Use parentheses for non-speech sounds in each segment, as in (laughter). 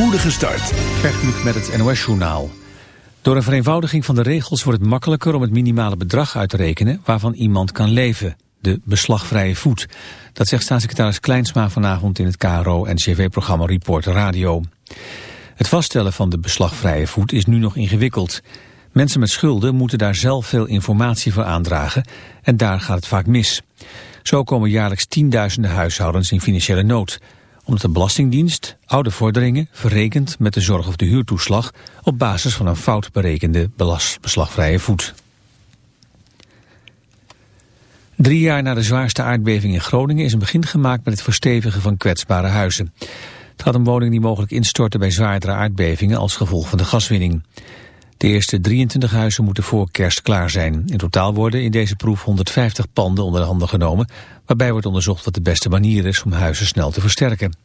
spoedige start. Gert met het NOS-journaal. Door een vereenvoudiging van de regels wordt het makkelijker om het minimale bedrag uit te rekenen waarvan iemand kan leven. De beslagvrije voet. Dat zegt staatssecretaris Kleinsma vanavond in het KRO-NCV-programma Report Radio. Het vaststellen van de beslagvrije voet is nu nog ingewikkeld. Mensen met schulden moeten daar zelf veel informatie voor aandragen en daar gaat het vaak mis. Zo komen jaarlijks tienduizenden huishoudens in financiële nood omdat de Belastingdienst oude vorderingen verrekent met de zorg- of de huurtoeslag op basis van een fout berekende beslagvrije voet. Drie jaar na de zwaarste aardbeving in Groningen is een begin gemaakt met het verstevigen van kwetsbare huizen. Het gaat om woningen die mogelijk instorten bij zwaardere aardbevingen als gevolg van de gaswinning. De eerste 23 huizen moeten voor kerst klaar zijn. In totaal worden in deze proef 150 panden onder de handen genomen, waarbij wordt onderzocht wat de beste manier is om huizen snel te versterken.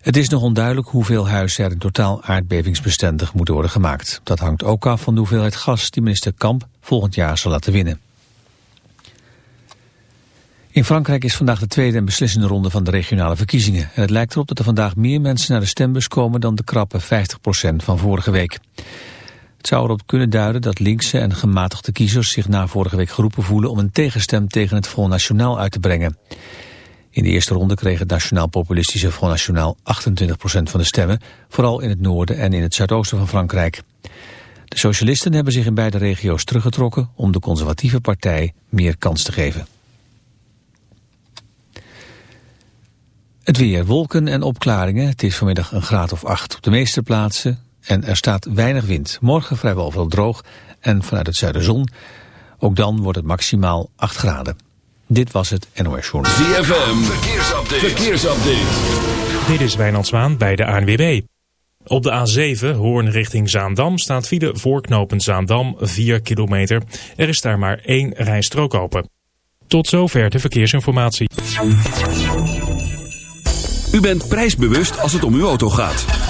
Het is nog onduidelijk hoeveel huizen er in totaal aardbevingsbestendig moeten worden gemaakt. Dat hangt ook af van de hoeveelheid gas die minister Kamp volgend jaar zal laten winnen. In Frankrijk is vandaag de tweede en beslissende ronde van de regionale verkiezingen. En het lijkt erop dat er vandaag meer mensen naar de stembus komen dan de krappe 50% van vorige week. Het zou erop kunnen duiden dat linkse en gematigde kiezers zich na vorige week geroepen voelen om een tegenstem tegen het Front National uit te brengen. In de eerste ronde kreeg het nationaal-populistische Front National 28% van de stemmen, vooral in het noorden en in het zuidoosten van Frankrijk. De socialisten hebben zich in beide regio's teruggetrokken om de conservatieve partij meer kans te geven. Het weer, wolken en opklaringen. Het is vanmiddag een graad of acht op de meeste plaatsen en er staat weinig wind. Morgen vrijwel overal droog en vanuit het zuiden zon. Ook dan wordt het maximaal 8 graden. Dit was het NOS Journal. ZFM, verkeersupdate. verkeersupdate. Dit is Wijnand Zwaan bij de ANWB. Op de A7, Hoorn richting Zaandam, staat file voorknopend Zaandam 4 kilometer. Er is daar maar één rijstrook open. Tot zover de verkeersinformatie. U bent prijsbewust als het om uw auto gaat.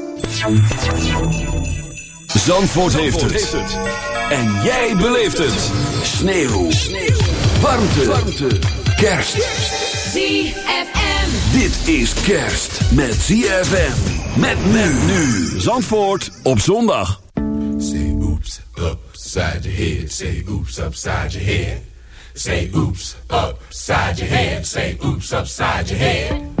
Zandvoort, heeft, het. En jij beleeft het. Sneeuw. Sneeuw. Warmte. Warmte. Kerst. ZFM. Dit is kerst met ZFM. Met men nu. Zandvoort op zondag. Say oops upside your head. Say oops upside your head. Say oops upside your head. Say oops upside your head.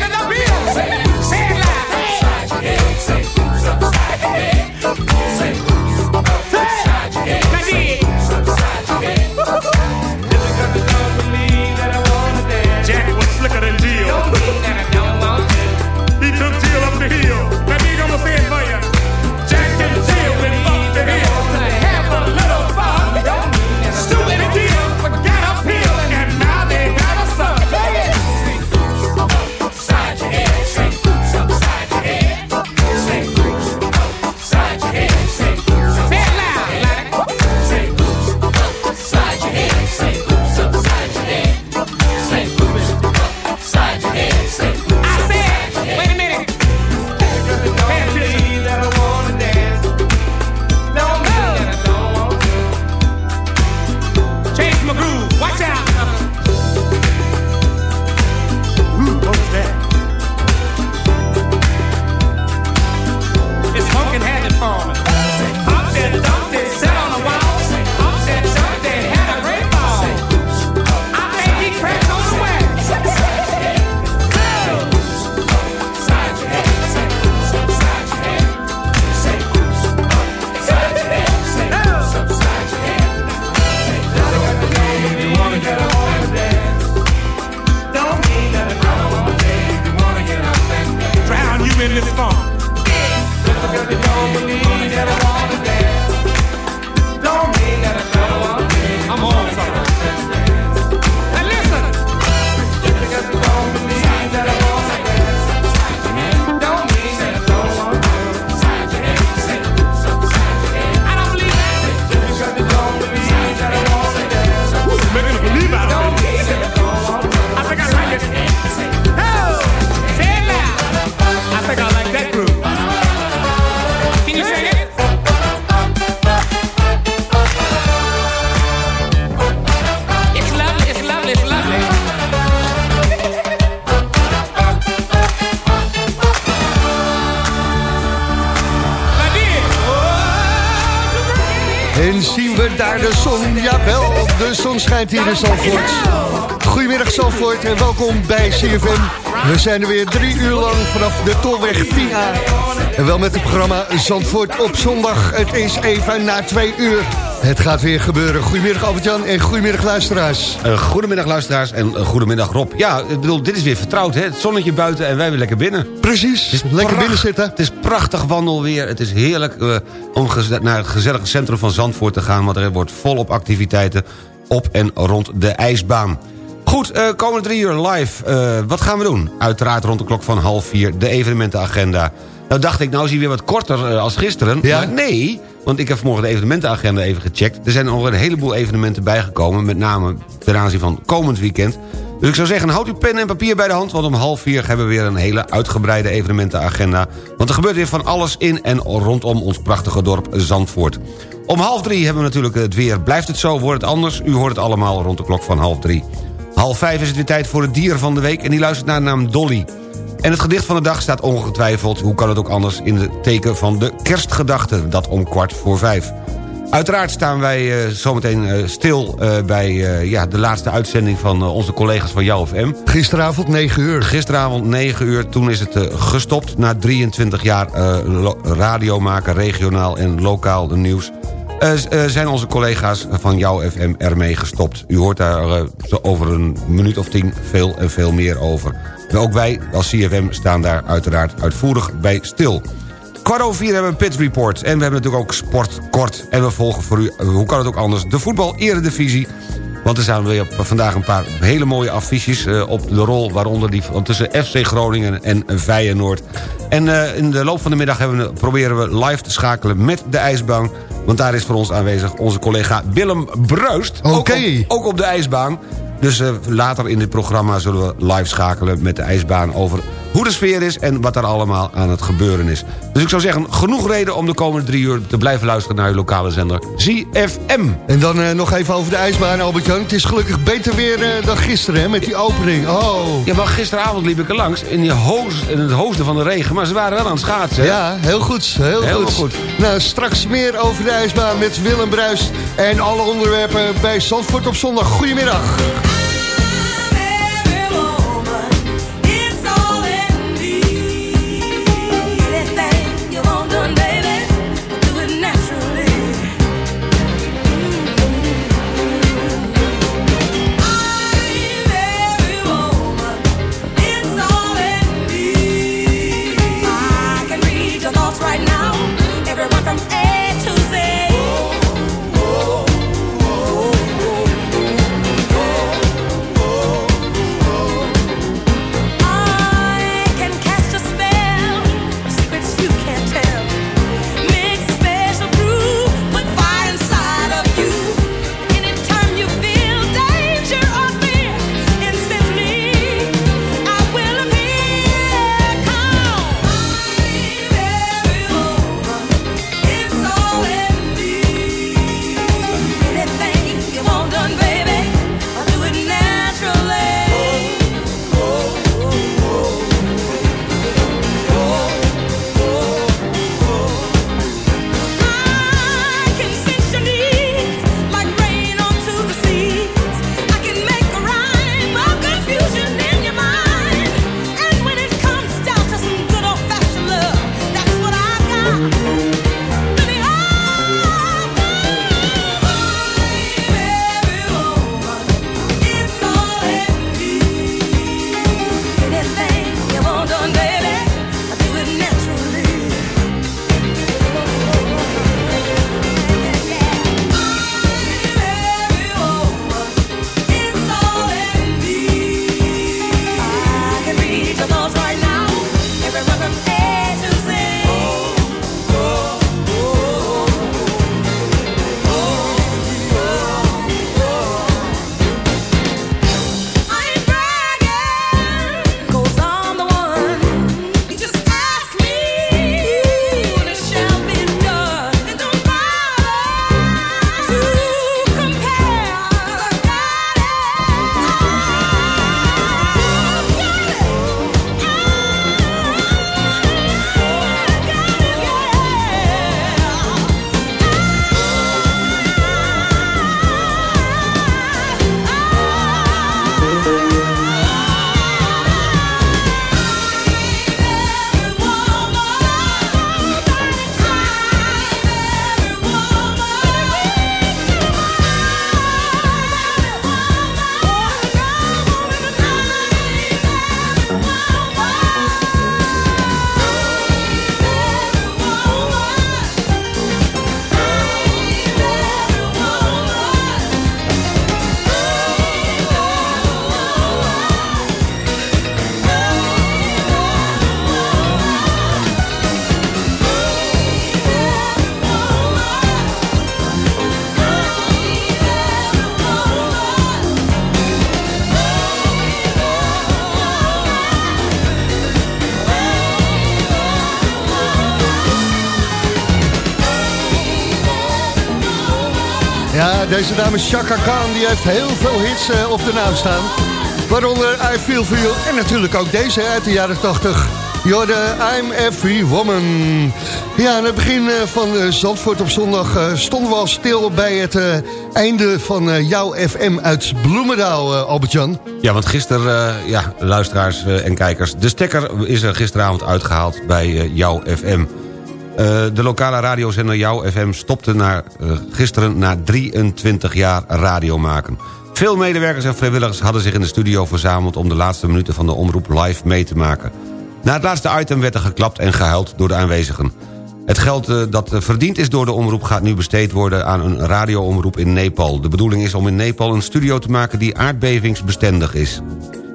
on the. Schijnt hier in Zandvoort. Goedemiddag Zandvoort en welkom bij CFM. We zijn er weer drie uur lang vanaf de Tolweg 10A. En wel met het programma Zandvoort op zondag. Het is even na twee uur. Het gaat weer gebeuren. Goedemiddag Albert-Jan en goedemiddag luisteraars. Uh, goedemiddag luisteraars en uh, goedemiddag Rob. Ja, ik bedoel, dit is weer vertrouwd, hè? Het zonnetje buiten en wij weer lekker binnen. Precies, lekker binnen zitten. Het is prachtig wandelweer. Het is heerlijk uh, om naar het gezellige centrum van Zandvoort te gaan... want er wordt volop activiteiten op en rond de ijsbaan. Goed, uh, komende drie uur live. Uh, wat gaan we doen? Uiteraard rond de klok van half vier de evenementenagenda. Nou dacht ik, nou is hij weer wat korter uh, als gisteren. Ja? Maar nee, want ik heb vanmorgen de evenementenagenda even gecheckt. Er zijn nog een heleboel evenementen bijgekomen. Met name ten aanzien van komend weekend. Dus ik zou zeggen, houd uw pen en papier bij de hand... want om half vier hebben we weer een hele uitgebreide evenementenagenda. Want er gebeurt weer van alles in en rondom ons prachtige dorp Zandvoort. Om half drie hebben we natuurlijk het weer. Blijft het zo, wordt het anders? U hoort het allemaal rond de klok van half drie. Half vijf is het weer tijd voor het dier van de week... en die luistert naar de naam Dolly. En het gedicht van de dag staat ongetwijfeld... hoe kan het ook anders in het teken van de kerstgedachte... dat om kwart voor vijf. Uiteraard staan wij uh, zometeen uh, stil uh, bij ja, de laatste uitzending... van onze collega's van Jou of M. Gisteravond 9 uur. Gisteravond 9 uur, toen is het gestopt... na 23 jaar radio maken, regionaal en lokaal nieuws... Zijn onze collega's van jouw FM ermee gestopt. U hoort daar over een minuut of tien veel en veel meer over. Maar ook wij als CFM staan daar uiteraard uitvoerig bij stil. Kwart over vier hebben we Pit Report. En we hebben natuurlijk ook Sport Kort. En we volgen voor u, hoe kan het ook anders, de voetbal eredivisie. Want er staan weer vandaag een paar hele mooie affiches uh, op de rol... waaronder die tussen FC Groningen en Feyenoord. En uh, in de loop van de middag we, proberen we live te schakelen met de ijsbaan... Want daar is voor ons aanwezig onze collega Willem Bruist. Oké. Okay. Ook, ook, op de ijsbaan. Dus uh, later in dit programma zullen we live schakelen met de ijsbaan... over hoe de sfeer is en wat er allemaal aan het gebeuren is. Dus ik zou zeggen, genoeg reden om de komende drie uur... te blijven luisteren naar uw lokale zender ZFM. En dan uh, nog even over de ijsbaan, Albert-Jan. Het is gelukkig beter weer uh, dan gisteren, hè, met die opening. Oh. Ja, maar gisteravond liep ik er langs in, die hoos, in het hoogste van de regen. Maar ze waren wel aan het schaatsen. Ja, heel goed. Heel, heel goed. goed. Nou, straks meer over de ijsbaan met Willem Bruis... en alle onderwerpen bij Zandvoort op zondag. Goedemiddag. Deze dame Chaka Khan die heeft heel veel hits uh, op de naam staan. Waaronder I Feel For You en natuurlijk ook deze uit de jaren 80. Jorde, I'm Every Woman. Ja, aan het begin uh, van uh, Zandvoort op zondag stonden we al stil bij het einde van jouw FM uit Bloemendaal, Albert-Jan. Ja, want gisteren, ja, luisteraars en kijkers, de stekker is er gisteravond uitgehaald bij jouw FM. De lokale radiozender Jouw FM stopte naar, gisteren na 23 jaar radio maken. Veel medewerkers en vrijwilligers hadden zich in de studio verzameld... om de laatste minuten van de omroep live mee te maken. Na het laatste item werd er geklapt en gehuild door de aanwezigen. Het geld uh, dat verdiend is door de omroep gaat nu besteed worden aan een radioomroep in Nepal. De bedoeling is om in Nepal een studio te maken die aardbevingsbestendig is.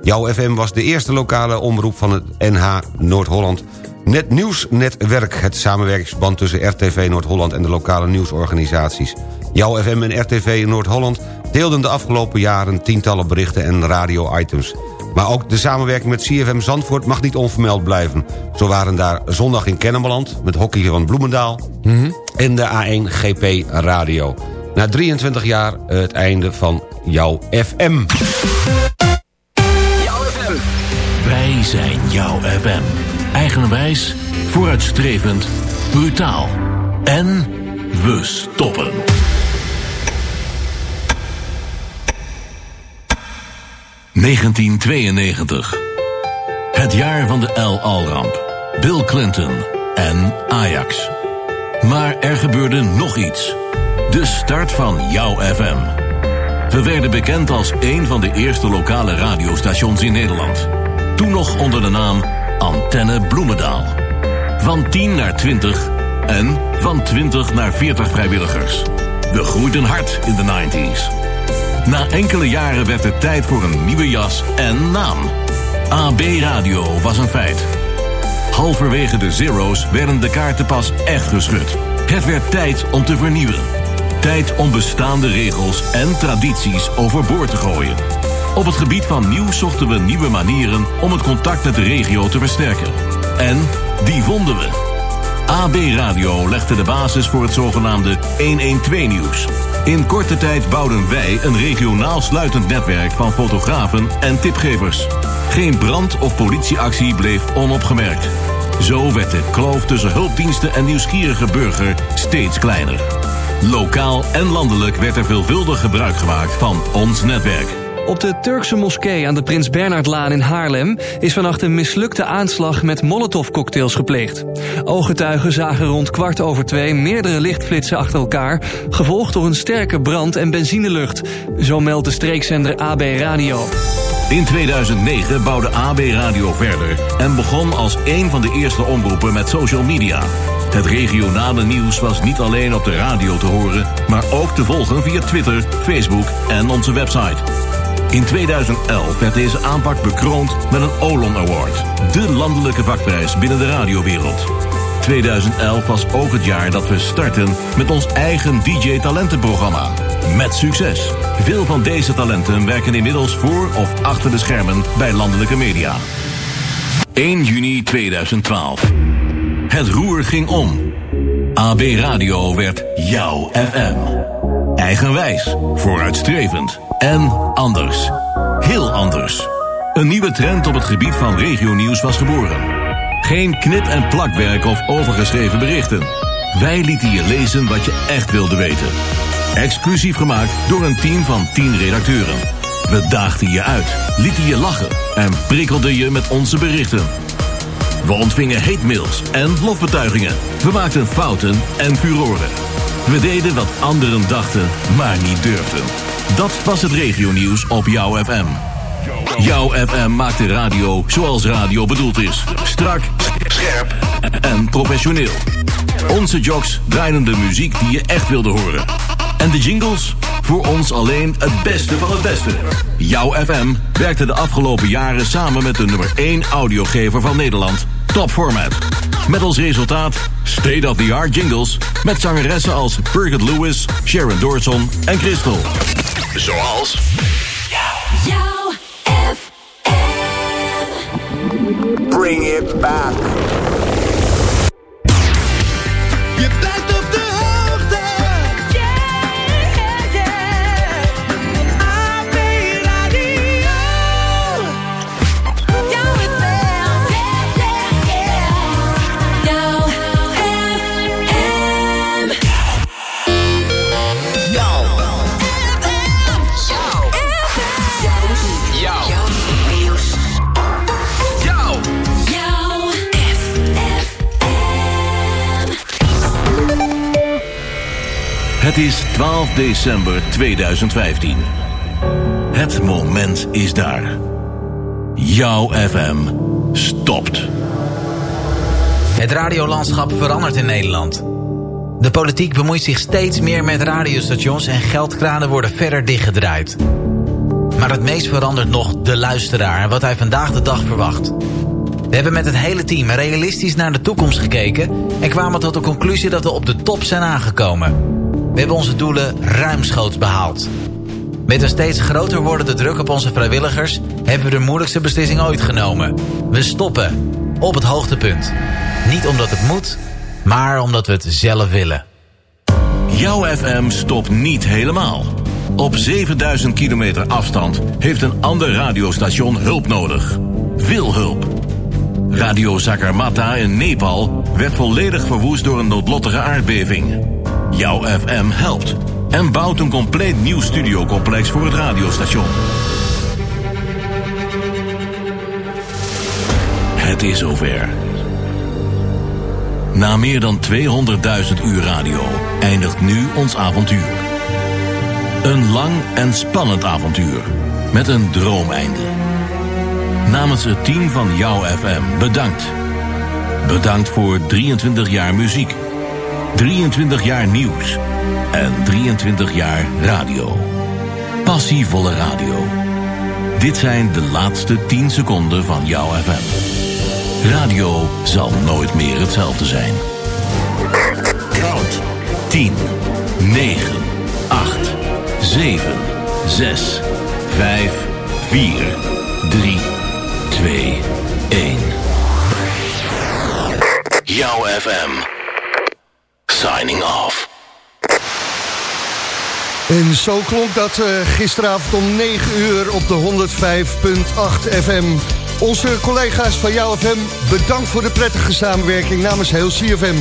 Jouw FM was de eerste lokale omroep van het NH Noord-Holland... Net Nieuwsnetwerk, het samenwerkingsband tussen RTV Noord-Holland... en de lokale nieuwsorganisaties. Jouw FM en RTV Noord-Holland deelden de afgelopen jaren... tientallen berichten en radio-items. Maar ook de samenwerking met CFM Zandvoort mag niet onvermeld blijven. Zo waren daar zondag in Kennemerland met hockey van Bloemendaal... Mhm. en de A1 GP Radio. Na 23 jaar het einde van jouw FM. Jouw FM. Wij zijn jouw FM. Eigenwijs, vooruitstrevend, brutaal. En we stoppen. ...1992. Het jaar van de El Al-ramp. Bill Clinton en Ajax. Maar er gebeurde nog iets. De start van Jouw FM. We werden bekend als een van de eerste lokale radiostations in Nederland. Toen nog onder de naam Antenne Bloemendaal. Van 10 naar 20 en van 20 naar 40 vrijwilligers. We groeiden hard in de 90s. Na enkele jaren werd het tijd voor een nieuwe jas en naam. AB Radio was een feit. Halverwege de zero's werden de kaarten pas echt geschud. Het werd tijd om te vernieuwen. Tijd om bestaande regels en tradities overboord te gooien. Op het gebied van nieuws zochten we nieuwe manieren om het contact met de regio te versterken. En die vonden we. AB Radio legde de basis voor het zogenaamde 112-nieuws. In korte tijd bouwden wij een regionaal sluitend netwerk van fotografen en tipgevers. Geen brand- of politieactie bleef onopgemerkt. Zo werd de kloof tussen hulpdiensten en nieuwsgierige burger steeds kleiner. Lokaal en landelijk werd er veelvuldig gebruik gemaakt van ons netwerk. Op de Turkse moskee aan de Prins Bernhardlaan in Haarlem... is vannacht een mislukte aanslag met molotovcocktails gepleegd. Ooggetuigen zagen rond kwart over twee meerdere lichtflitsen achter elkaar... gevolgd door een sterke brand- en benzinelucht. Zo meldt de streekzender AB Radio. In 2009 bouwde AB Radio verder en begon als een van de eerste omroepen met social media. Het regionale nieuws was niet alleen op de radio te horen, maar ook te volgen via Twitter, Facebook en onze website. In 2011 werd deze aanpak bekroond met een Olon Award, de landelijke vakprijs binnen de radiowereld. 2011 was ook het jaar dat we starten met ons eigen DJ-talentenprogramma. Met succes. Veel van deze talenten werken inmiddels voor of achter de schermen bij landelijke media. 1 juni 2012. Het roer ging om. AB Radio werd jouw FM. Eigenwijs, vooruitstrevend en anders. Heel anders. Een nieuwe trend op het gebied van regionieuws was geboren. Geen knip- en plakwerk of overgeschreven berichten. Wij lieten je lezen wat je echt wilde weten. Exclusief gemaakt door een team van 10 redacteuren. We daagden je uit, lieten je lachen en prikkelden je met onze berichten. We ontvingen hate-mails en lofbetuigingen. We maakten fouten en furoren. We deden wat anderen dachten, maar niet durfden. Dat was het regionieuws op jouw FM. Jouw FM maakt de radio zoals radio bedoeld is. Strak, scherp en professioneel. Onze jocks draaiden de muziek die je echt wilde horen. En de jingles? Voor ons alleen het beste van het beste. Jouw FM werkte de afgelopen jaren samen met de nummer 1 audiogever van Nederland, Top Format. Met als resultaat state-of-the-art jingles met zangeressen als Birgit Lewis, Sharon Doorson en Crystal. Zoals... Jouw Bring it back. Het is 12 december 2015. Het moment is daar. Jouw FM stopt. Het radiolandschap verandert in Nederland. De politiek bemoeit zich steeds meer met radiostations en geldkranen worden verder dichtgedraaid. Maar het meest verandert nog de luisteraar en wat hij vandaag de dag verwacht. We hebben met het hele team realistisch naar de toekomst gekeken... en kwamen tot de conclusie dat we op de top zijn aangekomen. We hebben onze doelen ruimschoots behaald. Met een steeds groter wordende druk op onze vrijwilligers... hebben we de moeilijkste beslissing ooit genomen. We stoppen. Op het hoogtepunt. Niet omdat het moet, maar omdat we het zelf willen. Jouw FM stopt niet helemaal. Op 7000 kilometer afstand heeft een ander radiostation hulp nodig. Veel hulp. Radio Sakarmata in Nepal werd volledig verwoest door een noodlottige aardbeving. Jouw FM helpt en bouwt een compleet nieuw studiocomplex voor het radiostation. Het is zover. Na meer dan 200.000 uur radio eindigt nu ons avontuur. Een lang en spannend avontuur met een droomeinde. Namens het team van Jouw FM bedankt. Bedankt voor 23 jaar muziek, 23 jaar nieuws en 23 jaar radio. Passievolle radio. Dit zijn de laatste 10 seconden van Jouw FM. Radio zal nooit meer hetzelfde zijn. Count. 10, 9, 8, 7, 6, 5, 4, 3, 2, 1. Jouw FM. Signing off. En zo klonk dat uh, gisteravond om 9 uur op de 105.8 FM. Onze collega's van Jouw FM, bedankt voor de prettige samenwerking namens heel CFM.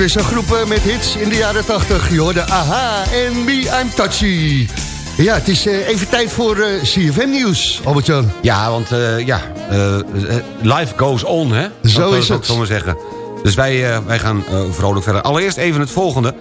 Weer zo'n groep eh, met hits in de jaren 80. Je hoorde Aha en Me I'm Touchy. Ja, het is eh, even tijd voor eh, CFM Nieuws, Albert-Jan. Ja, want eh, ja, life goes on, hè? Zo Dat, is het. zo maar zeggen. Dus wij, wij gaan vrolijk verder. Allereerst even het volgende.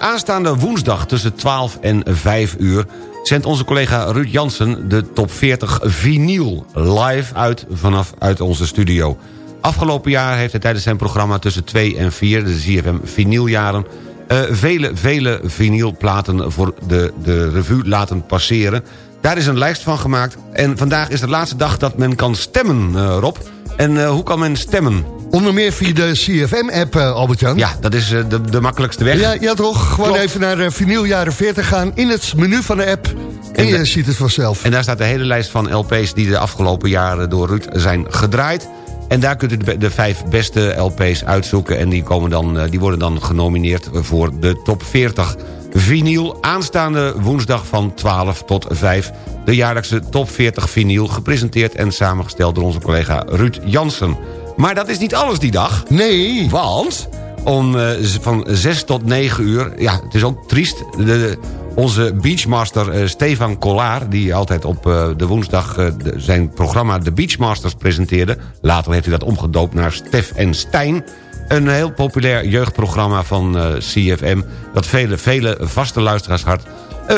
Aanstaande woensdag tussen 12 en 5 uur... zendt onze collega Ruud Jansen de top 40 vinyl live uit vanaf uit onze studio. Afgelopen jaar heeft hij tijdens zijn programma tussen 2 en 4... de ZFM vinyljaren... eh, vele, vele vinylplaten voor de, de revue laten passeren. Daar is een lijst van gemaakt. En vandaag is de laatste dag dat men kan stemmen, eh, Rob. En eh, hoe kan men stemmen? Onder meer via de CFM-app, eh, Albert-Jan. Ja, dat is de, de makkelijkste weg. Ja, ja toch? Gewoon Klopt. even naar uh, vinyl jaren 40 gaan in het menu van de app. En, En je ziet het vanzelf. En daar staat de hele lijst van LP's die de afgelopen jaren door Ruud zijn gedraaid. En daar kunt u de, de vijf beste LP's uitzoeken. En die, komen dan, eh, die worden dan genomineerd voor de top 40 vinyl. Aanstaande woensdag van 12 tot 5. De jaarlijkse top 40 vinyl. Gepresenteerd en samengesteld door onze collega Ruud Jansen. Maar dat is niet alles die dag. Nee. Want om, eh, van 6 tot 9 uur... Ja, het is ook triest. De, onze beachmaster eh, Stefan Kollaar... die altijd op eh, de woensdag de- zijn programma The Beachmasters presenteerde... later heeft hij dat omgedoopt naar Stef en Stijn... Een heel populair jeugdprogramma van CFM... dat vele, vele vaste luisteraars hart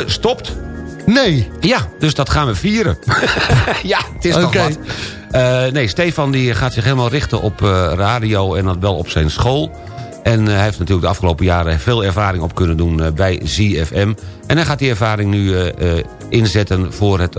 stopt. Nee. Ja, dus dat gaan we vieren. (laughs) ja, het is Oké. toch wat. Nee, Stefan die gaat zich helemaal richten op radio en dat wel op zijn school. En eh, hij heeft natuurlijk de afgelopen jaren veel ervaring op kunnen doen eh, bij ZFM. En hij gaat die ervaring nu eh, inzetten voor het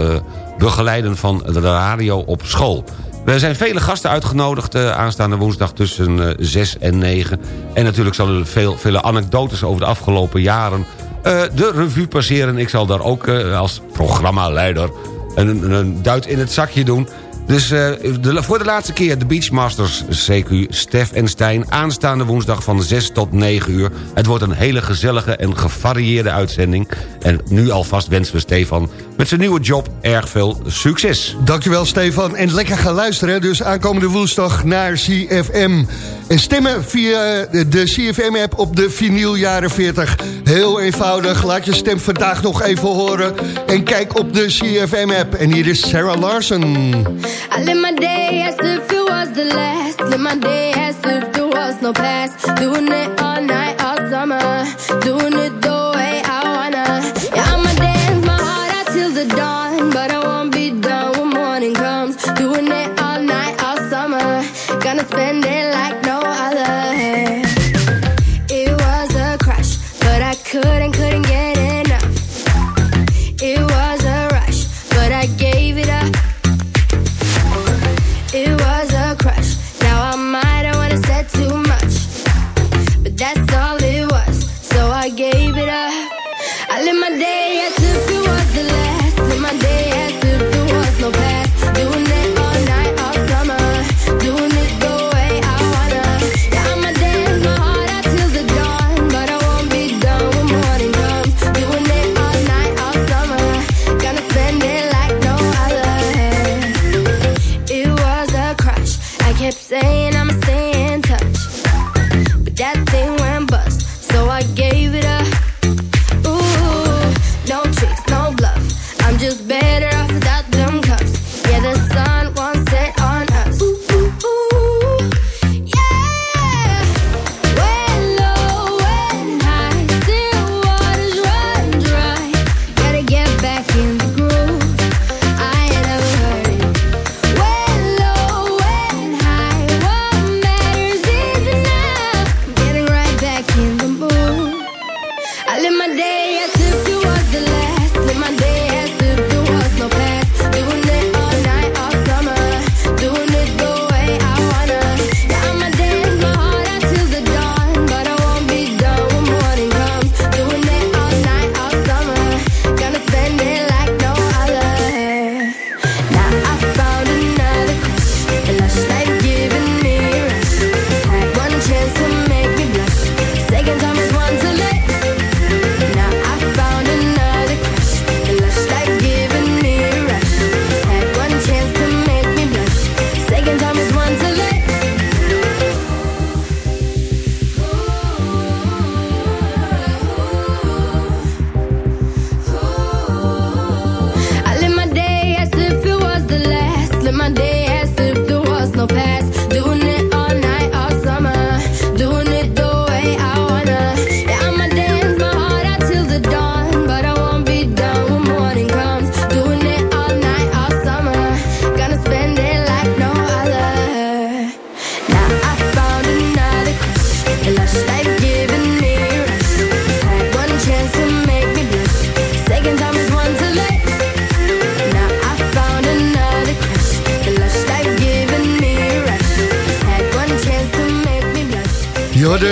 begeleiden van de radio op school. Er zijn vele gasten uitgenodigd aanstaande woensdag tussen eh 6 en 9. En natuurlijk zullen er veel, vele anekdotes over de afgelopen jaren... de revue passeren. Ik zal daar ook als programmaleider een, een duit in het zakje doen. Dus eh, de, voor de laatste keer de Beachmasters CQ Stef en Stijn... aanstaande woensdag van 6 tot 9 uur. Het wordt een hele gezellige en gevarieerde uitzending. En nu alvast wensen we Stefan met zijn nieuwe job erg veel succes. Dankjewel Stefan. En lekker gaan luisteren. Dus aankomende woensdag naar CFM. En stemmen via de- CFM-app op de vinyl jaren 40. Heel eenvoudig. Laat je stem vandaag nog even horen. En kijk op de CFM-app. En hier is Sarah Larson. I live my day as if it was the last. Live my day as if there was no past. Doing it all night, all summer. Doing it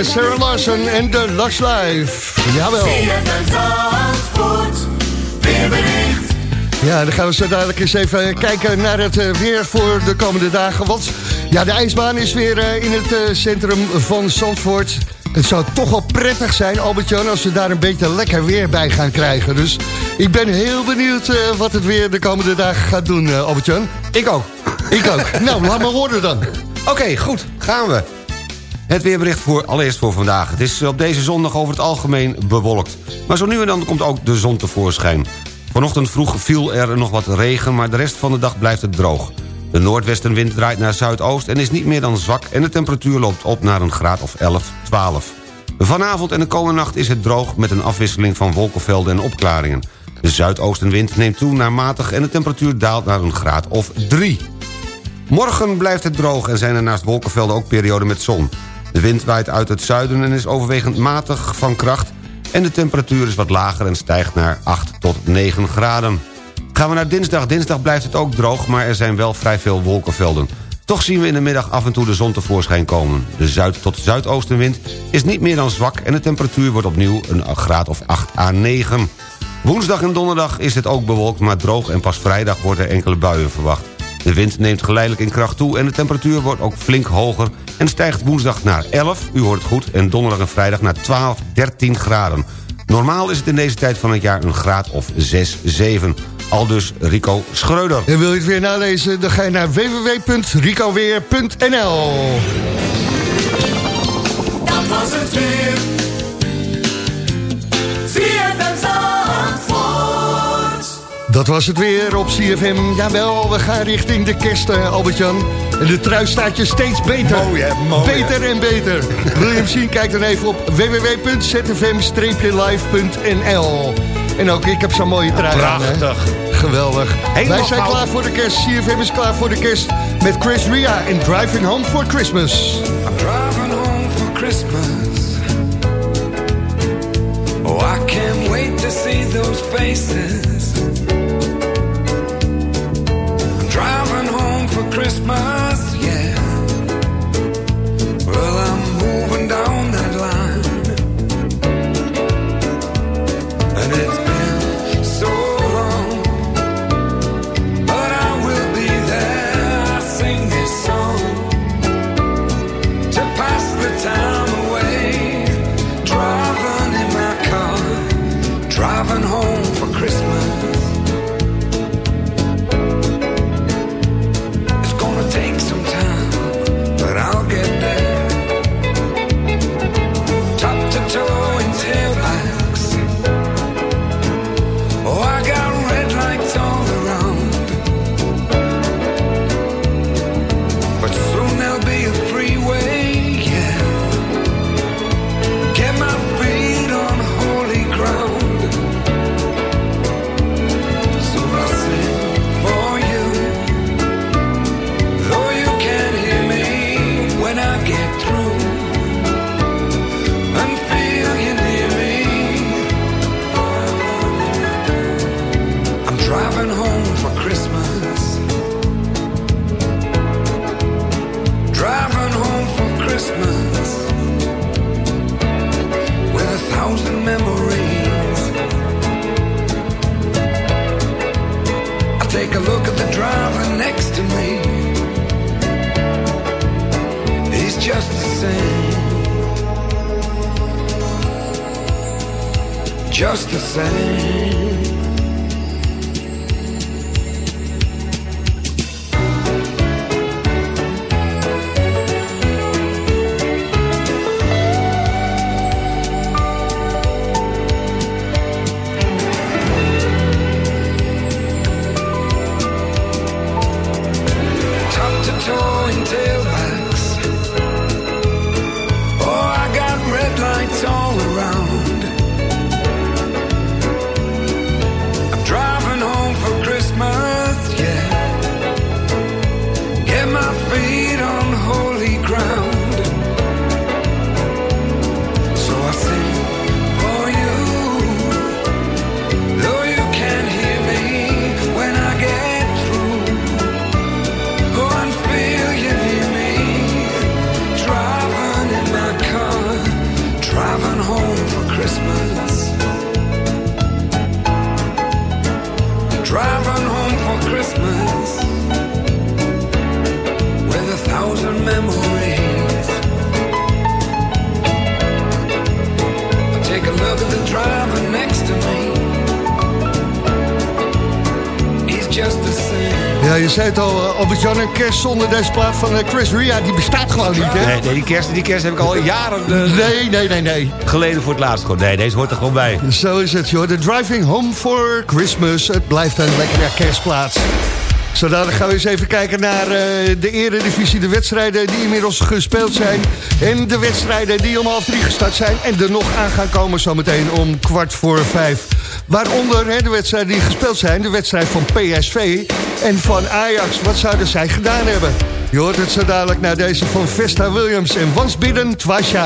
Sarah Larson en de Lush Life. Jawel. Ja, dan gaan we zo dadelijk eens even kijken naar het eh, weer voor de komende dagen. Want ja, de ijsbaan is weer eh, in het eh, centrum van Zandvoort. Het zou toch wel prettig zijn, Albert-Jan, als we daar een beetje lekker weer bij gaan krijgen. Dus ik ben heel benieuwd wat het weer de komende dagen gaat doen, Albert-Jan. Ik ook. Ik ook. nou, laat maar horen dan. Oké, goed. Gaan we. Het weerbericht voor, allereerst voor vandaag. Het is op deze zondag over het algemeen bewolkt. Maar zo nu en dan komt ook de zon tevoorschijn. Vanochtend vroeg viel er nog wat regen, maar de rest van de dag blijft het droog. De noordwestenwind draait naar zuidoost en is niet meer dan zwak... en de temperatuur loopt op naar een graad of 11, 12. Vanavond en de komende nacht is het droog... met een afwisseling van wolkenvelden en opklaringen. De zuidoostenwind neemt toe naar matig... en de temperatuur daalt naar een graad of 3. Morgen blijft het droog en zijn er naast wolkenvelden ook perioden met zon. De wind waait uit het zuiden en is overwegend matig van kracht... en de temperatuur is wat lager en stijgt naar 8 tot 9 graden. Gaan we naar dinsdag. Dinsdag blijft het ook droog, maar er zijn wel vrij veel wolkenvelden. Toch zien we in de middag af en toe de zon tevoorschijn komen. De zuid- tot zuidoostenwind is niet meer dan zwak... en de temperatuur wordt opnieuw een graad of 8 à 9. Woensdag en donderdag is het ook bewolkt, maar droog... en pas vrijdag wordt er enkele buien verwacht. De wind neemt geleidelijk in kracht toe en de temperatuur wordt ook flink hoger... en stijgt woensdag naar 11, u hoort het goed... en donderdag en vrijdag naar 12, 13 graden. Normaal is het in deze tijd van het jaar een graad of 6, 7. Al dus Rico Schreuder. En wil je het weer nalezen, dan ga je naar www.ricoweer.nl Dat was het weer. Dat was het weer op CFM. Jawel, we gaan richting de kerst, uh, Albert-Jan. En de trui staat je steeds beter. Mooi, hè? Mooi, beter en beter. (laughs) Wil je hem zien? Kijk dan even op www.zfm-live.nl En ook ik heb zo'n mooie trui aan? Prachtig. Geweldig. Helemaal Wij zijn klaar voor de kerst. CFM is klaar voor de kerst. Met Chris Ria en Driving Home for Christmas. I'm driving home for Christmas. Oh, I can't wait to see those faces. Christmas, same. Albert-Jan, een kerst zonder deze van eh, Chris Ria, die bestaat gewoon niet, hè? Nee, nee die, kerst, die kerst heb ik al jaren... Eh, nee, nee, nee, nee. Geleden voor het laatst gewoon. Nee, deze hoort er gewoon bij. Zo is het, joh. De Driving Home for Christmas. Het blijft een lekkere kerstplaats. Zodat gaan we eens even kijken naar uh, de eredivisie. De wedstrijden die inmiddels gespeeld zijn. En de wedstrijden die om half drie gestart zijn. En er nog aan gaan komen zometeen om kwart voor vijf. Waaronder hè, de wedstrijden die gespeeld zijn. De wedstrijd van PSV en van Ajax. Wat zouden zij gedaan hebben? Je hoort het zo dadelijk naar deze van Vesta Williams en Once Bidden Twice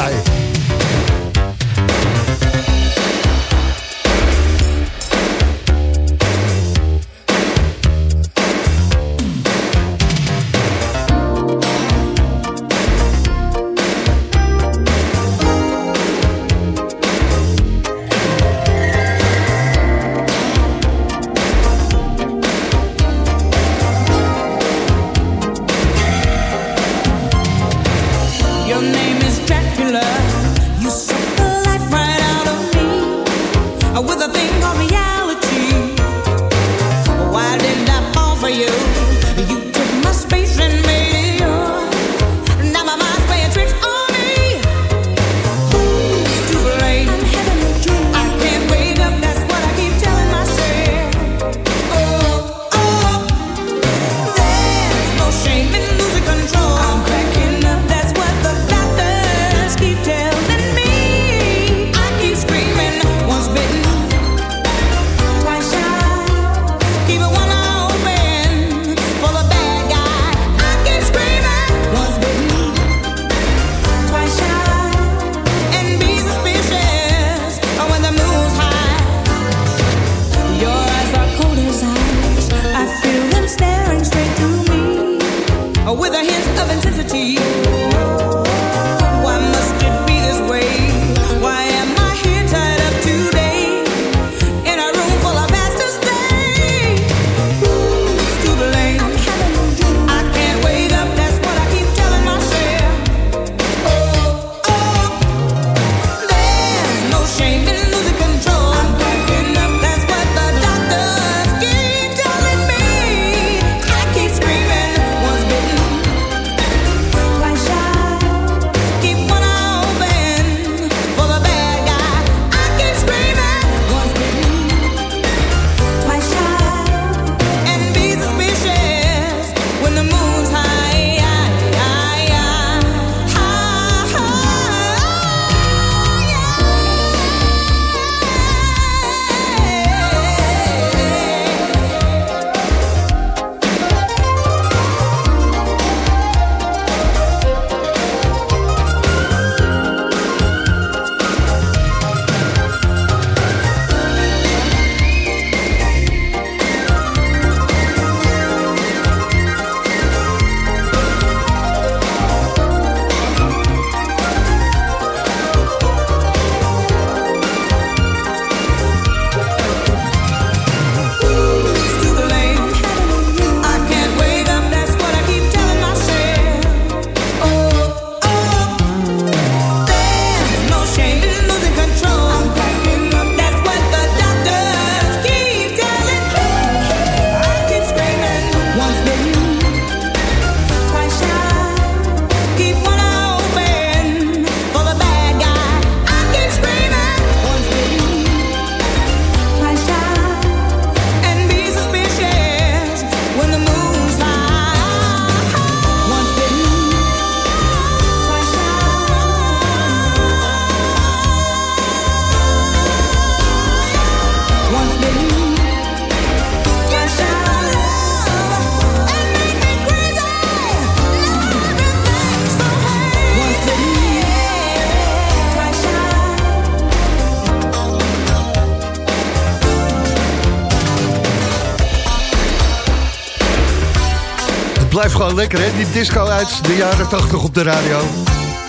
gewoon lekker, hè? Die disco uit de jaren 80 op de radio.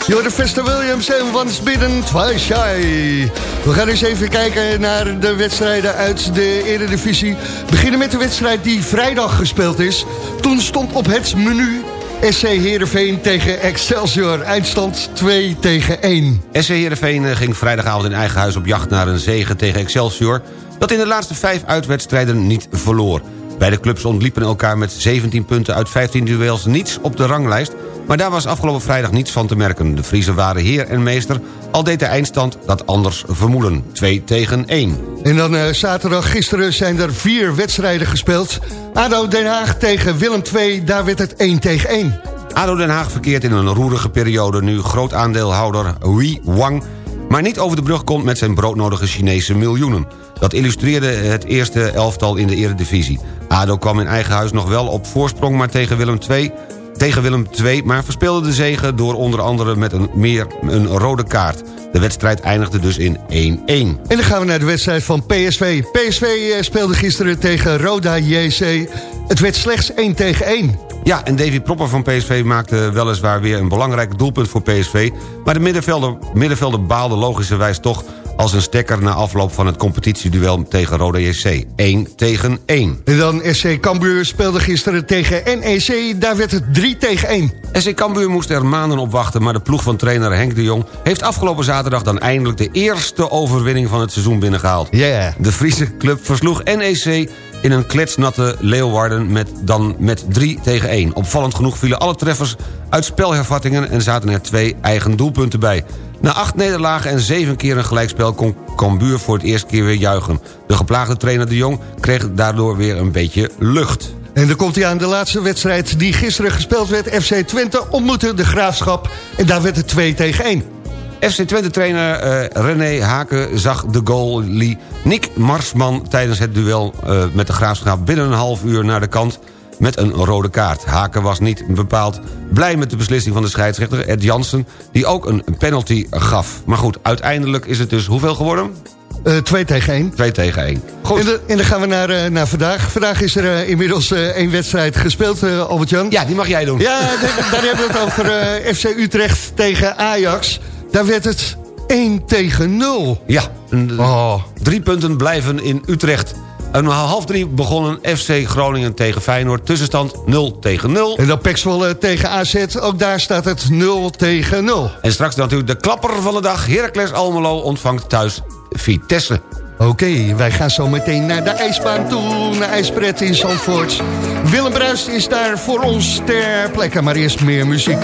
Jorden Vester Williams en Once Bidden Twice Shy. We gaan eens even kijken naar de wedstrijden uit de Eredivisie. Beginnen met de wedstrijd die vrijdag gespeeld is. Toen stond op het menu SC Heerenveen tegen Excelsior. Eindstand 2 tegen 1. SC Heerenveen eh, ging vrijdagavond in eigen huis op jacht naar een zege tegen Excelsior... dat in de laatste vijf uitwedstrijden niet verloor. Beide clubs ontliepen elkaar met 17 punten uit 15 duels niets op de ranglijst... maar daar was afgelopen vrijdag niets van te merken. De Friese waren heer en meester, al deed de eindstand dat anders vermoeden. 2 tegen 1. En dan eh, zaterdag, gisteren zijn er vier wedstrijden gespeeld. ADO Den Haag tegen Willem II, daar werd het 1 tegen 1. ADO Den Haag verkeert in een roerige periode... nu groot aandeelhouder Hui Wang maar niet over de brug komt met zijn broodnodige Chinese miljoenen. Dat illustreerde het eerste elftal in de eredivisie. ADO kwam in eigen huis nog wel op voorsprong, maar tegen Willem II tegen Willem II, maar verspeelde de zegen door onder andere met een, meer een rode kaart. De wedstrijd eindigde dus in 1-1. En dan gaan we naar de wedstrijd van PSV. PSV eh, speelde gisteren tegen Roda JC. Het werd slechts 1 tegen 1. Ja, en Davy Propper van PSV maakte weliswaar weer een belangrijk doelpunt voor PSV... maar de middenvelder, middenvelder baalde logischerwijs toch als een stekker... na afloop van het competitieduel tegen Roda JC. 1 tegen 1. En dan SC Cambuur speelde gisteren tegen NEC. Daar werd het 3 tegen 1. SC Cambuur moest er maanden op wachten... maar de ploeg van trainer Henk de Jong... heeft afgelopen zaterdag dan eindelijk de eerste overwinning van het seizoen binnengehaald. Yeah. De Friese club versloeg NEC in een kletsnatte Leeuwarden met, dan met 3 tegen 1. Opvallend genoeg vielen alle treffers uit spelhervattingen... en zaten er twee eigen doelpunten bij. Na acht nederlagen en zeven keer een gelijkspel kon Cambuur voor het eerste keer weer juichen. De geplaagde trainer De Jong kreeg daardoor weer een beetje lucht. En dan komt hij aan de laatste wedstrijd die gisteren gespeeld werd. FC Twente ontmoette de Graafschap en daar werd het 2 tegen 1. FC Twente-trainer eh, René Haken zag de goalie Nick Marsman... tijdens het duel eh, met de Graafschap binnen een half uur naar de kant... met een rode kaart. Haken was niet bepaald blij met de beslissing van de scheidsrechter Ed Jansen... die ook een penalty gaf. Maar goed, uiteindelijk is het dus hoeveel geworden? Eh 2 tegen 1. 2 tegen 1. En, de- en dan gaan we naar, eh, naar vandaag. Vandaag is er eh, inmiddels eh, één wedstrijd gespeeld, eh, Albert-Jan. Ja, die mag jij doen. Ja, daar, hebben we het over eh, FC Utrecht tegen Ajax. Daar werd het 1 tegen 0. Ja, Oh. drie punten blijven in Utrecht. Om half drie begonnen FC Groningen tegen Feyenoord. Tussenstand 0 tegen 0. En dan Pexwolle tegen AZ. Ook daar staat het 0 tegen 0. En straks natuurlijk de klapper van de dag. Heracles Almelo ontvangt thuis Vitesse. Oké, wij gaan zo meteen naar de ijsbaan toe, naar IJspret in Zandvoort. Willem Bruist is daar voor ons ter plekke, maar eerst meer muziek.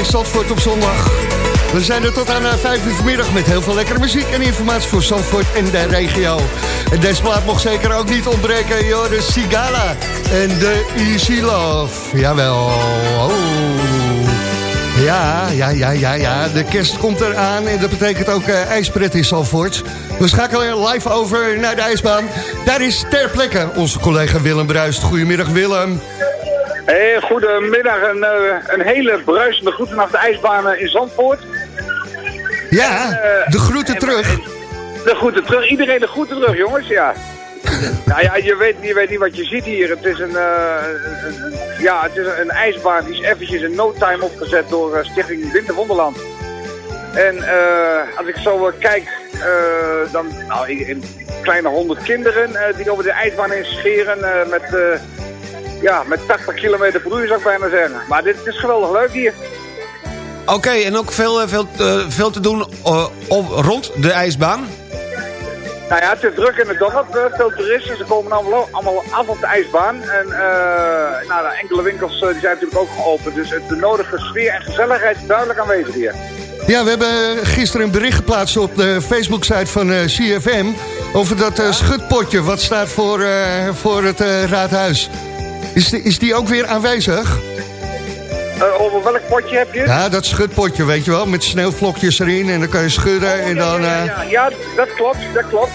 Bij Zandvoort op zondag. We zijn er tot aan 5 uur vanmiddag met heel veel lekkere muziek en informatie voor Zandvoort en de regio. En deze plaat mocht zeker ook niet ontbreken, de Sigala en de Easy Love. Jawel, oh. Ja, ja, ja, ja, ja. De kerst komt eraan en dat betekent ook uh, ijspret in Zandvoort. We schakelen live over naar de ijsbaan. Daar is ter plekke onze collega Willem Bruist. Goedemiddag Willem. Hey, goedemiddag. Een, uh, een hele bruisende groet vanaf de ijsbanen in Zandvoort. Ja, en, uh, de groeten en, terug. En, de groeten terug. Iedereen de groeten terug, jongens, ja. (laughs) nou ja, je weet, je weet niet wat je ziet hier. Het is een, uh, een ja, het is een ijsbaan die is eventjes in no time opgezet door uh, Stichting Winterwonderland. En uh, als ik zo kijk, dan nou, een kleine honderd kinderen die over de ijsbaan heen scheren met, ja, met 80 km per uur zou ik bijna zeggen. Maar dit is geweldig leuk hier. Oké, okay, en ook veel, veel, veel te doen op, rond de ijsbaan? Nou ja, het is druk in het dorp. Veel toeristen. Ze komen allemaal, allemaal af op de ijsbaan. En uh, nou, de enkele winkels uh, die zijn natuurlijk ook geopend. Dus het, de nodige sfeer en gezelligheid is duidelijk aanwezig hier. Ja, we hebben gisteren een bericht geplaatst op de Facebook-site van CFM... over dat schutpotje wat staat voor, voor het raadhuis. Is die, is die ook weer aanwezig? over welk potje heb je? Ja, dat schutpotje, weet je wel, met sneeuwvlokjes erin en dan kan je schudden oh, en ja, dan... Ja, ja, ja, dat klopt, dat klopt.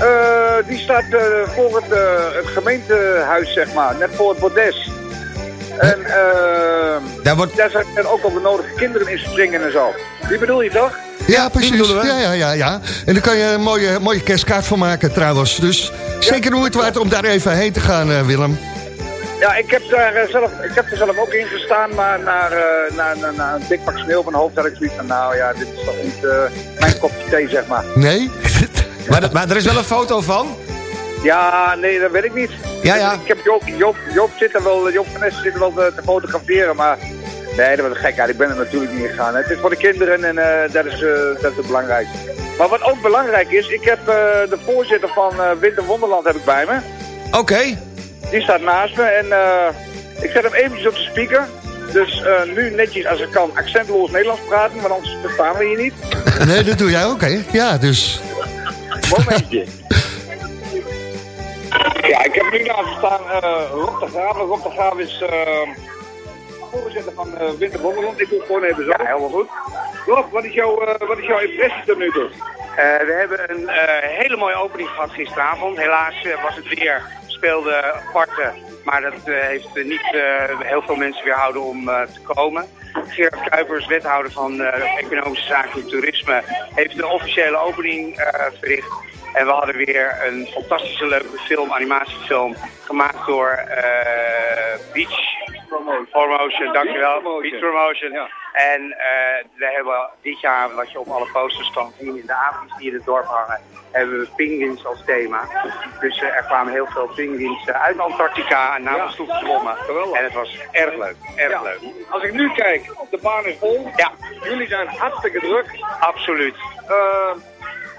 Uh, die staat uh, voor het, het, gemeentehuis, zeg maar, net voor het bordes. En daar, wordt... daar zijn ook al de nodige kinderen in springen en zo. Die bedoel je toch? Ja, precies. Ja, ja, ja, ja. En daar kan je een mooie, mooie kerstkaart van maken trouwens. Dus zeker hoe het waard om daar even heen te gaan, Willem. Ja, ik heb, daar zelf, ik heb er zelf ook in gestaan, maar naar, uh, naar, naar, naar, een dik pak sneeuw van hoofd had ik zoiets van, nou ja, dit is toch niet uh, mijn kopje thee, zeg maar. Nee? (laughs) maar, maar er is wel een foto van? Ja, nee, dat weet ik niet. Ja, ja. Ik heb Joop, Joop, Joop zit er wel, Joop van Essen zit er wel te, te, fotograferen, maar nee, dat was een gekheid. Ik ben er natuurlijk niet gegaan. Het is voor de kinderen en uh, dat, is, dat is het belangrijkste. Maar wat ook belangrijk is, ik heb de voorzitter van Winter Wonderland heb ik bij me. Oké. Okay. Die staat naast me en uh, ik zet hem eventjes op de speaker. Dus uh, nu netjes als ik kan accentloos Nederlands praten, want anders verstaan we hier niet. Nee, dat doe jij ook, hè? Ja, dus... Momentje. (laughs) ja, ik heb nu naast staan uh, Rob de Graaf. Rob de Graaf is voorzitter van uh, Winter Wonderland. Ik doe het gewoon even zo. Ja, helemaal goed. Rob, wat is, jouw, uh, wat is jouw impressie tot nu toe? Uh, we hebben een hele mooie opening gehad gisteravond. Helaas was het weer speelde aparte, maar dat uh, heeft uh, niet uh, heel veel mensen weerhouden om te komen. Gerard Kuipers, wethouder van Economische Zaken en Toerisme, heeft de officiële opening verricht. En we hadden weer een fantastische leuke film, animatiefilm, gemaakt door Beach Promotion. dankjewel. Beach Promotion. Ja. En uh, we hebben dit jaar, wat je op alle posters kan zien in de avond die in het dorp hangen, hebben we pinguïns als thema. Dus uh, er kwamen heel veel pinguïns uh, uit Antarctica en naar ja. toe gezwommen. En het was erg leuk, erg ja. leuk. Als ik nu kijk, de baan is vol. Ja. Jullie zijn hartstikke druk. Absoluut.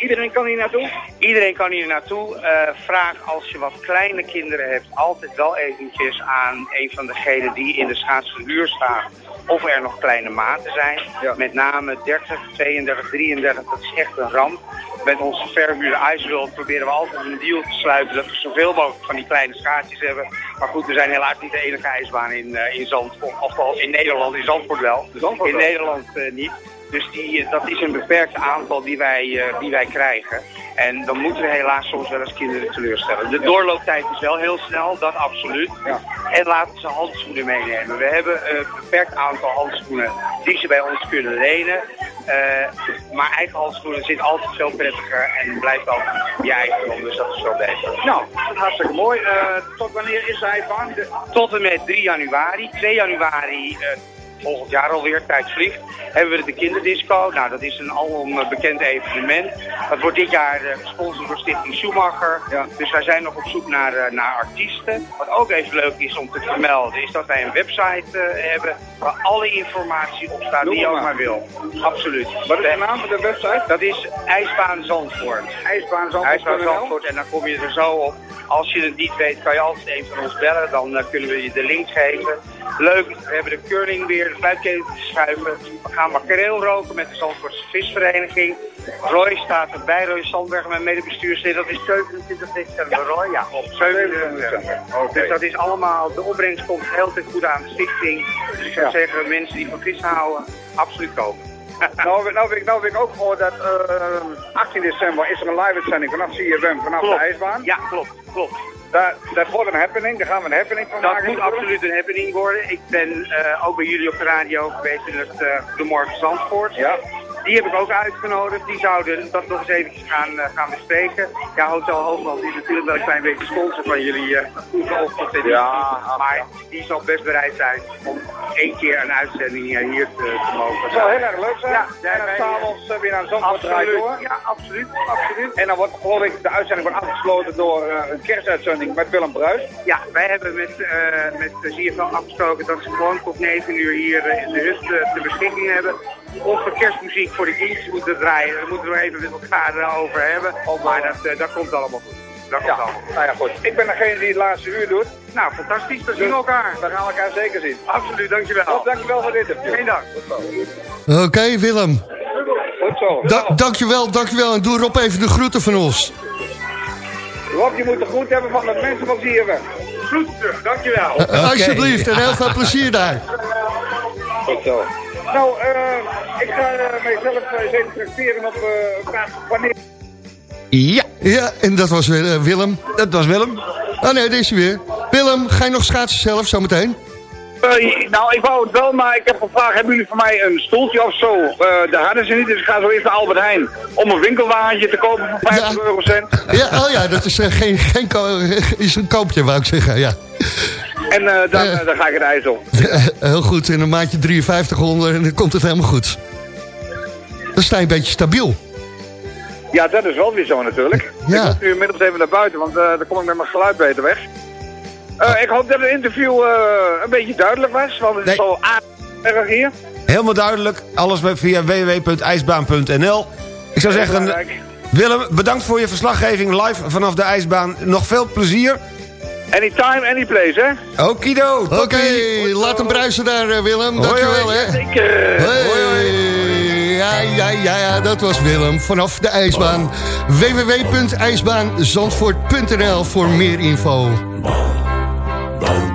Iedereen kan hier naartoe? Iedereen kan hier naartoe. Uh, vraag als je wat kleine kinderen hebt altijd wel eventjes aan een van degenen die in de schaatsverhuur staan. Of er nog kleine maten zijn. Ja. Met name 30, 32, 33, dat is echt een ramp. Met onze verhuurde IJsworld proberen we altijd een deal te sluiten dat we zoveel mogelijk van die kleine schaatsjes hebben. Maar goed, we zijn helaas niet de enige ijsbaan in, uh, in Zandvoort. Of in Nederland, in Zandvoort wel. Zandvoort in wel. Nederland uh, niet. Dus die, dat is een beperkt aantal die wij, uh, die wij krijgen. En dan moeten we helaas soms wel eens kinderen teleurstellen. De doorlooptijd is wel heel snel, dat absoluut. Ja. En laten ze handschoenen meenemen. We hebben een beperkt aantal handschoenen die ze bij ons kunnen lenen. Uh, maar eigen handschoenen zit altijd veel prettiger en blijft altijd je eigendom. Dus dat is wel beter. Nou, hartstikke mooi. Uh, tot wanneer is hij van? De... Tot en met 3 januari. 2 januari volgend jaar alweer, tijd vliegt, hebben we de kinderdisco. Nou, dat is een alom bekend evenement. Dat wordt dit jaar uh, gesponsord door Stichting Schumacher. Ja. Dus wij zijn nog op zoek naar, uh, naar artiesten. Wat ook even leuk is om te vermelden, is dat wij een website uh, hebben waar alle informatie op staat die je ook maar wil. Absoluut. Wat is de naam van de website? Dat is IJsbaan Zandvoort. IJsbaan Zandvoort. IJsbaan Zandvoort en dan kom je er zo op. Als je het niet weet, kan je altijd een van ons bellen. Dan eh, kunnen we je de link geven. Leuk, we hebben de curling weer, de fluitketen te schuiven. We gaan makreel roken met de Zandvoortse Visvereniging. Roy staat erbij, Roy Sandberg, mijn medebestuurslid. Dat is 27 december, Roy? Ja, op 27 december. Dus dat is allemaal, de opbrengst komt heel ten goede aan de stichting. Dus ik zou zeggen, mensen die van vis houden, absoluut kopen. (laughs) nou, heb- nou, ik, nou ik ook gehoord dat eh, 18 december is er een live uitzending vanaf CFM, vanaf Klopt. de ijsbaan. Ja, klopt, klopt. Daar, dat wordt een happening, daar gaan we een happening van Dat maken. moet absoluut een happening worden. Ik ben eh, ook bij jullie op de radio geweest in het uh, Goedemorgen Zandvoort. Ja. Die heb ik ook uitgenodigd. Die zouden dat nog eens eventjes gaan, eh, gaan bespreken. Ja, Hotel Hoogland is natuurlijk wel een klein beetje sponsor van jullie uh, oefenochtend. en Ja, maar die zal best bereid zijn om één keer een uitzending eh, hier te, te mogen. Dat zal heel erg leuk zijn. Ja, en dan s'avonds uh, weer naar Zandvoort door. Ja, absoluut, absoluut. En dan wordt, geloof ik, de uitzending wordt afgesloten door eh, een kerstuitzending met Willem Bruis. Ja, wij hebben met, eh met de ZFL afgesproken dat ze gewoon tot 9 uur hier eh, in de hut eh, ter beschikking hebben. Onze kerstmuziek voor de kindjes moeten draaien. Daar moeten we even met elkaar eh, over hebben. Maar dat, eh, dat komt allemaal goed. Dat komt allemaal goed. Nou ja, goed. Ik ben degene die het laatste uur doet. Nou, fantastisch. We zien elkaar. We gaan elkaar zeker zien. Absoluut, dankjewel. Dankjewel voor dit. Geen dank. Oké, Willem. Goed zo. Da dankjewel, dankjewel. En doe Rob even de groeten van ons. Rob, je moet de groet hebben van de mensen van ZFM. Goed terug, dankjewel. Uh, Alsjeblieft, en heel veel (laughs) plezier daar. Goed zo. Nou, uh, ik ga uh, mijzelf eens even tracteren op uh, wanneer... Ja. Ja, en dat was weer uh, Willem. Dat was Willem. Oh nee, deze weer. Willem, ga je nog schaatsen zelf zometeen? Uh, nou, ik wou het wel, maar ik heb gevraagd, hebben jullie voor mij een stoeltje of zo? Uh, daar hadden ze niet, dus ik ga zo even naar Albert Heijn om een winkelwagentje te kopen voor 50 ja. eurocent. Ja, oh ja, dat is, uh, geen, geen is een koopje, wou ik zeggen, ja. En dan, dan ga ik het ijs op. Heel goed, in een maandje 53 onder en dan komt het helemaal goed. Dan sta je een beetje stabiel. Ja, dat is wel weer zo natuurlijk. Ja. Ik moet nu inmiddels even naar buiten, want dan kom ik met mijn geluid beter weg. Uh, ik hoop dat het interview uh, een beetje duidelijk was, want het nee. is zo erg hier. Helemaal duidelijk. Alles via www.ijsbaan.nl. Ik zou zeggen. Willem, bedankt voor je verslaggeving live vanaf de ijsbaan. Nog veel plezier. Anytime, anyplace, hè? Okido. Oké, okay, laat hem bruisen daar, uh, Willem. Hoi, Dankjewel, hoi. hè. Zeker. Hoi, hoi. Ja, ja, ja, ja, dat was Willem. Vanaf de ijsbaan. Www.ijsbaanzandvoort.nl voor meer info. Boom.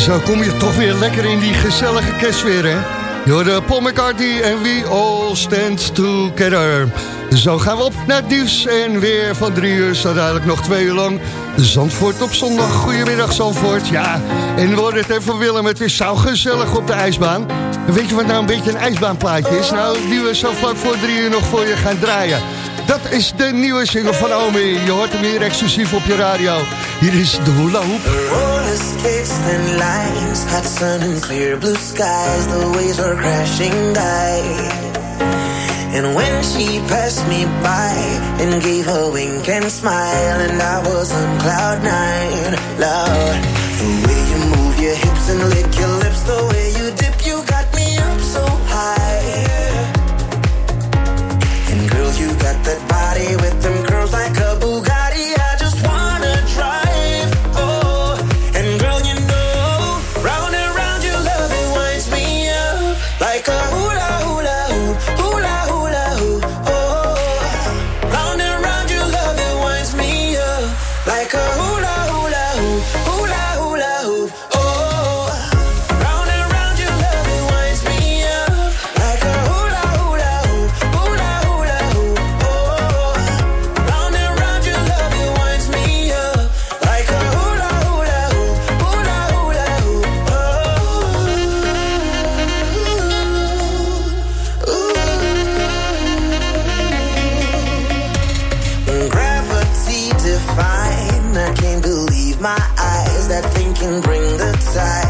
Zo kom je toch weer lekker in die gezellige kerstfeer, hè? Je hoorde Paul McCartney en We All Stand Together. Zo gaan we op naar het en weer van drie uur, zo dadelijk nog twee uur lang. Zandvoort op zondag. Goedemiddag Zandvoort. Ja, en we het even Willem, het is zo gezellig op de ijsbaan. Weet je wat nou een beetje een ijsbaanplaatje is? Nou, die we zo vlak voor drie uur nog voor je gaan draaien. Dat is de nieuwe single van Omi. Je hoort hem hier exclusief op je radio. Hier is de hula hoop. Roller skates and lines, hot sun and clear blue skies. The waves were crashing by. And when she passed me by and gave a wink and smile, and I was on cloud nine, Lord, the way you move your hips and lick your lips, the way I can't believe my eyes. That thing can bring the tide.